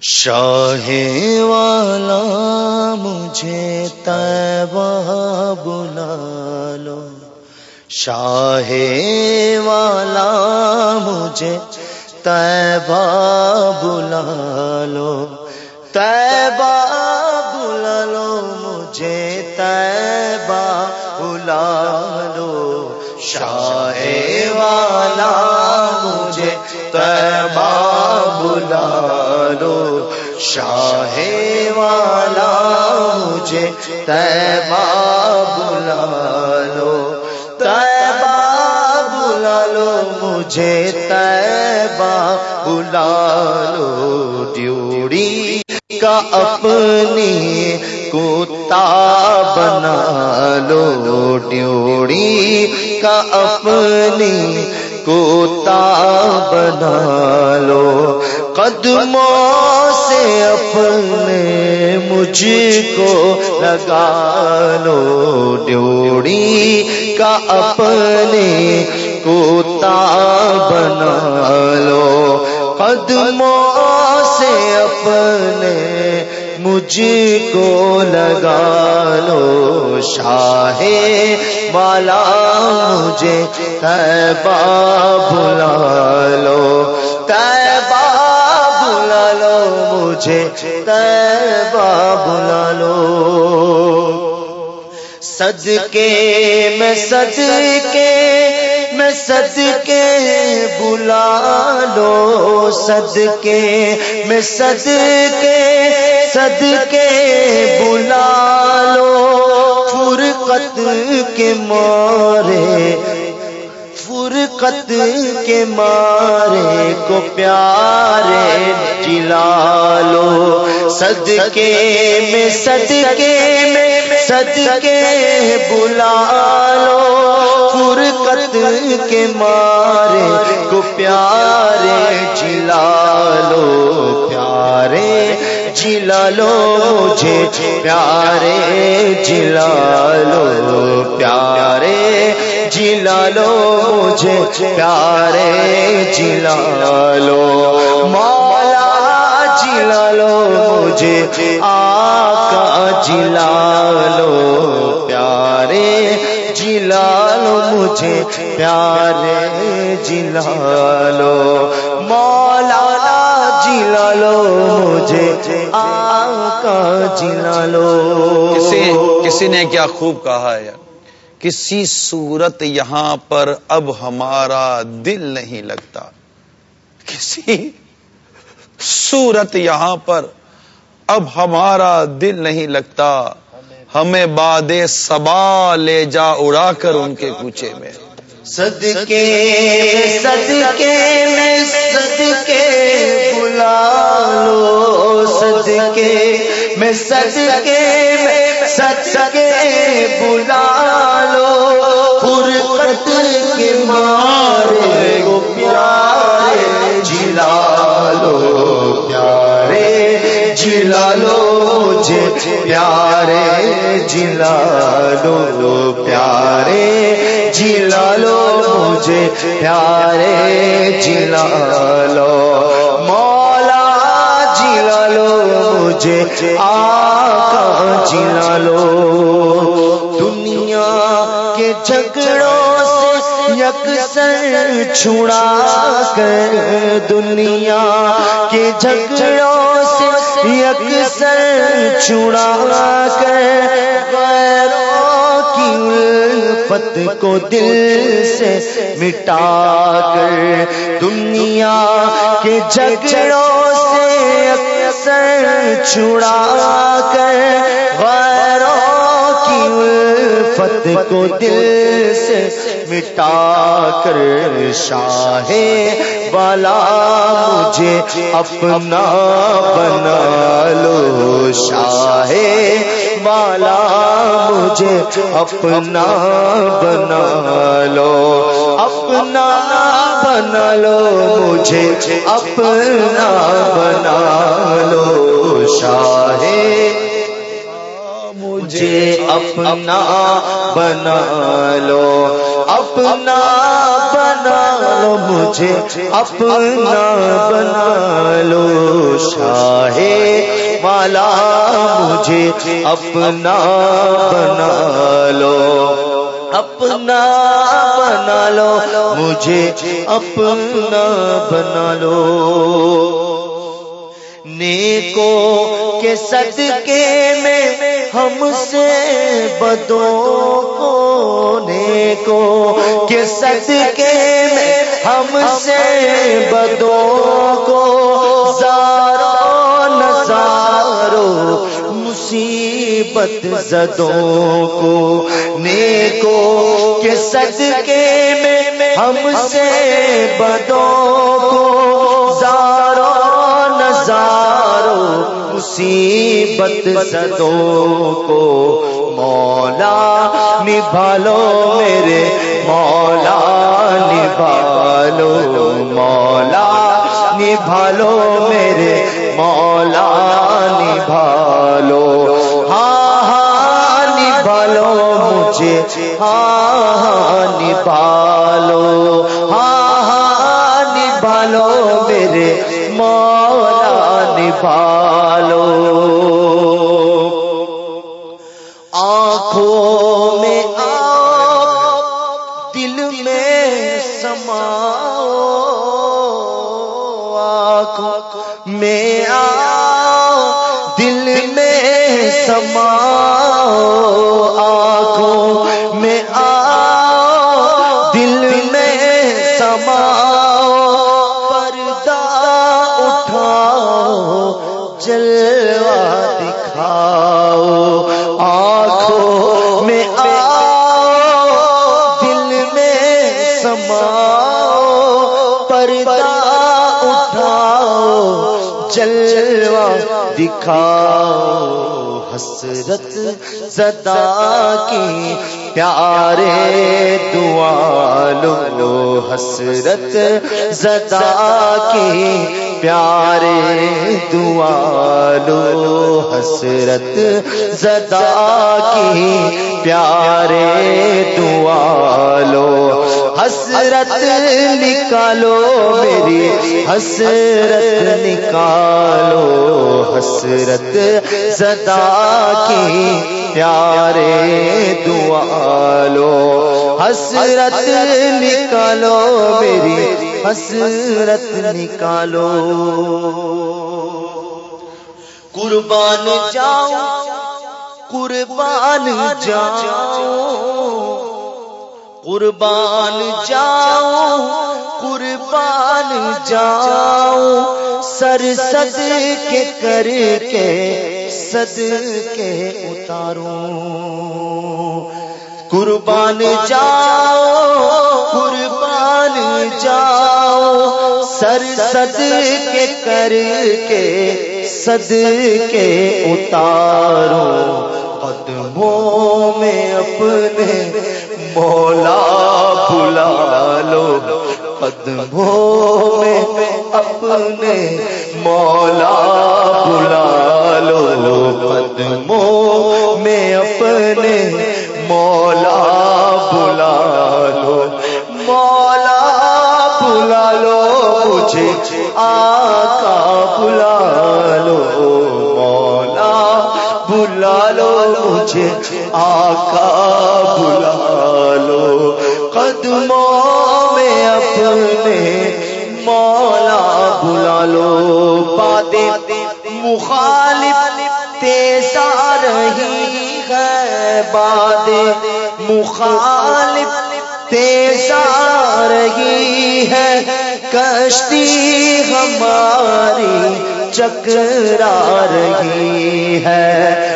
شاہ والا مجھے تیبہ بلا لو۔ شاہ والا مجھے تیبہ بلا لو۔ تیبہ مجھے تیبہ بلا لو تیبہ بلا لو مجھے تیبہ بلا لو ڈیوڑی کا اپنی کوتا بنا لو ڈیوڑی کا اپنی کوتا بنا لو قدموں سے اپنے مجھ کو لگا لو ڈیوڑی کا اپنے کوتا بنا لو قدموں سے اپنے مجھ کو لگا لو شاہ والا مجھے تیبہ بلا لو۔ تیبہ مجھے تیبہ بلا لو۔ سد کے میں سد کے میں سد کے بلا لو۔ سد کے میں سد کے سد کے بلا لو۔ فرقت کے مارے فرقت کے مارے کو پیارے جلا لو میں سد کے میں سد بلا لو فرقت کے مارے کو پیارے جلا لو پیارے جلا لو مجھے پیارے جلا لو پیارے جلا لو مجھے پیارے جلا لو مولا جلا لو مجھے آقا جلا لو پیارے جلا لو مجھے پیارے جلا لو مولا لو مجھے آقا جلا لو کسی کسی نے کیا خوب کہا ہے؟ کسی صورت یہاں پر اب ہمارا دل نہیں لگتا۔ کسی صورت یہاں پر اب ہمارا دل نہیں لگتا۔ ہمیں باد سبا لے جا اڑا کر ان کے کوچے میں۔ سد کے سد کے میں سد کے بلا لو سد کے میں سد کے میں سد کے بلا لو فرقت کے مارے گو پیارے جلا لو پیارے جلا لو پیارے جلا لو پیارے جلا لو مجھے پیارے جلا لو مولا جلا لو مجھے آقا جلا لو دنیا کے جھگڑوں سے یکسر چھڑا کر، دنیا کے جھگڑوں سے یکسر چھڑا کر۔ غیروں الفت کو دل سے مٹا کر دنیا کے جھگڑوں سے اکثر چھڑا کر الفت کو دل سے مٹا کر شاہ والا مجھے اپنا بنا لو شاہ والا مجھے اپنا بنا لو، اپنا بنا لو، مجھے اپنا بنا لو شاہ مجھے اپنا بنا لو، اپنا بنا لو، مجھے اپنا بنا لو، شاہ مجھے اپنا بنا لو، اپنا بنا لو، مجھے اپنا بنا لو۔ نیکو کے صدقے میں ہم سے بدوں کو نیکو کے صدقے میں ہم سے بدوں کو زارو نظارو مصیبت زدوں کو نیکو کے صدقے میں ہم سے بدوں مصیبت زدوں کو مولا نبھالو میرے مولا نبھالو مولا نبھالو میرے مولا نبھالو۔ میں آؤ دل میں سماؤ جلوہ دکھاؤ، حسرت زدا کی پیارے دعا لو، حسرت زدا کی پیارے دعا لو، حسرت زدا کی پیارے دعا لو حسرت نکالو میری، حسرت نکالو، حسرت زدا کی پیارے دعا لو۔ حسرت نکالو میری، حسرت نکالو۔ قربان جاؤ قربان جاؤ قربان جاؤ قربان جاؤ سر سد کے کر کے سد کے اتاروں۔ قربان جاؤ قربان جاؤ سر سد کے کر کے سد کے اتارو قدموں میں اپنے مولا بلا لو۔ قدموں میں اپنے مولا بلا لو۔ قدموں میں اپنے مولا لو مجھے آقا بلا لو۔ قدموں میں اپنے مولا بلا لو۔ باتیں مخالف تیز آ رہی ہے۔ باتیں مخالف تیز آ رہی ہے۔ کشتی ہماری چکرا رہی ہے۔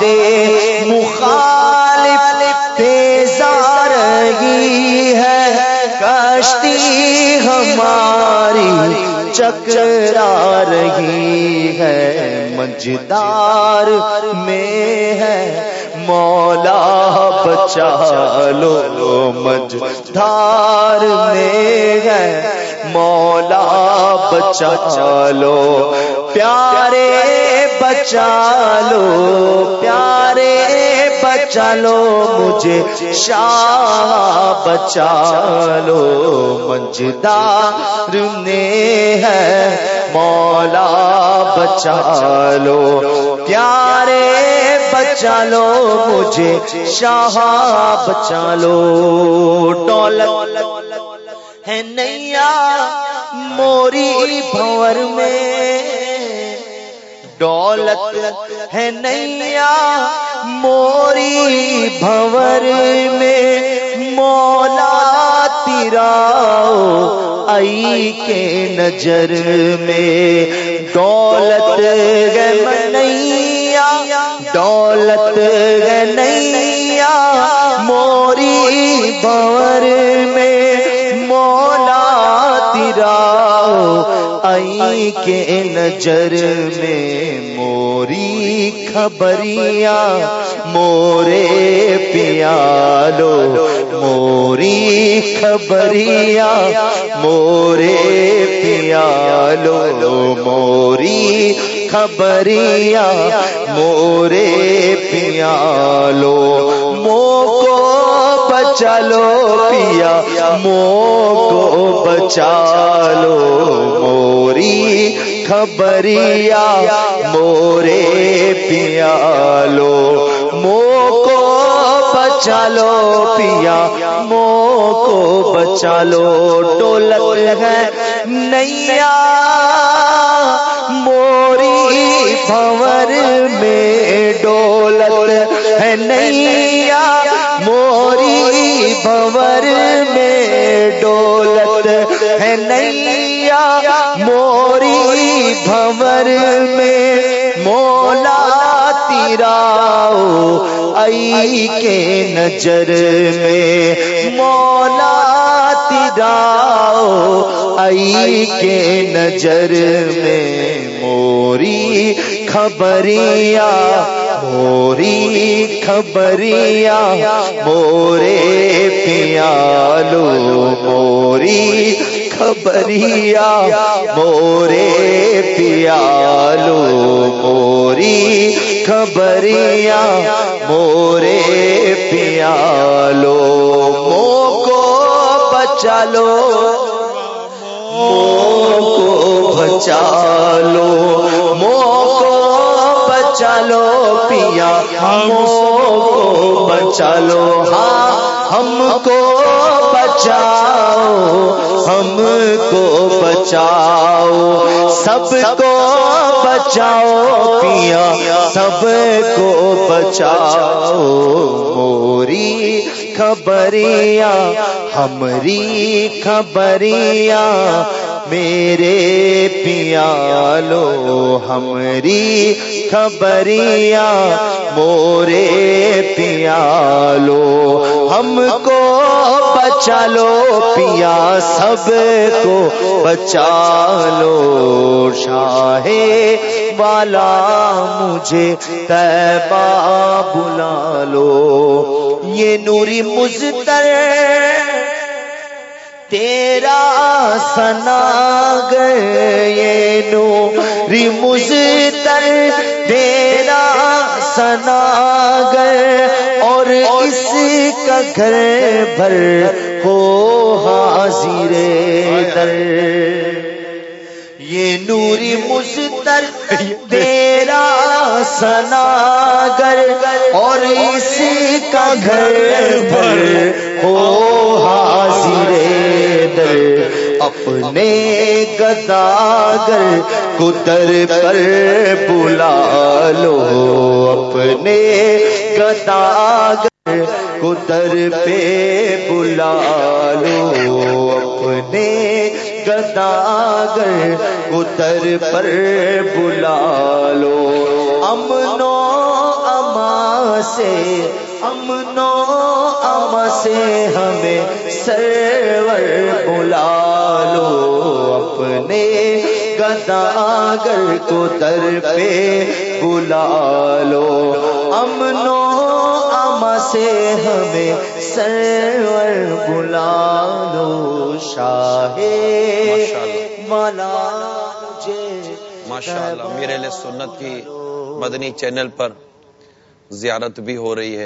باتیں مخالف تیز آ رہی ہے۔ کشتی ہماری چکرا رہی ہے۔ مجدار میں ہے۔ مولا بچا لو۔ مجدار میں ہے۔ مولا بچا لو۔ پیارے بچا لو پیارے بچا لو مجھے شاہ بچا لو مجدار نے ہے مولا بچا لو پیارے بچا لو مجھے شاہ بچا لو ڈولت ہے نیا موری بھور میں۔ دولت ہے نیا، موری بھور میں مولا تیرا آئی کے نظر میں۔ دولت نیا دولت نیا، موری بھور میں مولا تیرا آئی کے نظر میں۔ خبریاں مورے پیالو موری خبریاں مورے پیالو موری خبریاں مورے پیالو مو کو بچا لو پیا مو کو بچا لو موری خبریا، مورے پیالو مو کو بچا لو پیا مو کو بچا لو، ڈولت ہے نیا۔ موری بھور میں ڈولت ہے نیا۔ موری بھور میں ڈولت ہے نیا موری بھور میں مولا تیرا آئی کے نظر میں مولا تیرا آئی کے نظر میں موری خبریاں خبریاں، مورے پیالو موری خبریاں، مورے پیالو موری خبریاں، مورے پیالو مو کو بچا لو مو کو بچا لو مو کو بچا لو پیا مو کو بچا لو۔ ہاں ہم کو بچاؤ، ہم کو بچاؤ۔ سب کو بچاؤ پیا، سب کو بچاؤ۔ موری خبریاں ہمری خبریاں میرے پیالو ہمری خبریاں، مورے پیالو، ہم کو بچا لو پیا، سب کو بچا لو۔ شاہ والا مجھے تیبا بلا لو۔ یہ نوری مزتر تیرا سنا گئے نوری مزتر، تیرا سنا گئے اور اس کا گھر بھر ہو حاضر در۔ یہ نوری مستر تیرا سناگر اور اس کا گھر بھر ہو حاضر۔ اپنے گداگر کتر پر بلا لو، اپنے گداگر کتر پہ بلا لو، اپنے گداگر کتر پر بلا لو۔ امنو اما سے امنو اما سے ہمیں سرور بلا لو اپنے گداگر کو در پہ بلا لو۔ امنو اما سے ہمیں سرور بلا لو شاہ مجھے ماشاء اللہ میرے لیے سنت کی مدنی چینل پر زیارت بھی ہو رہی ہے۔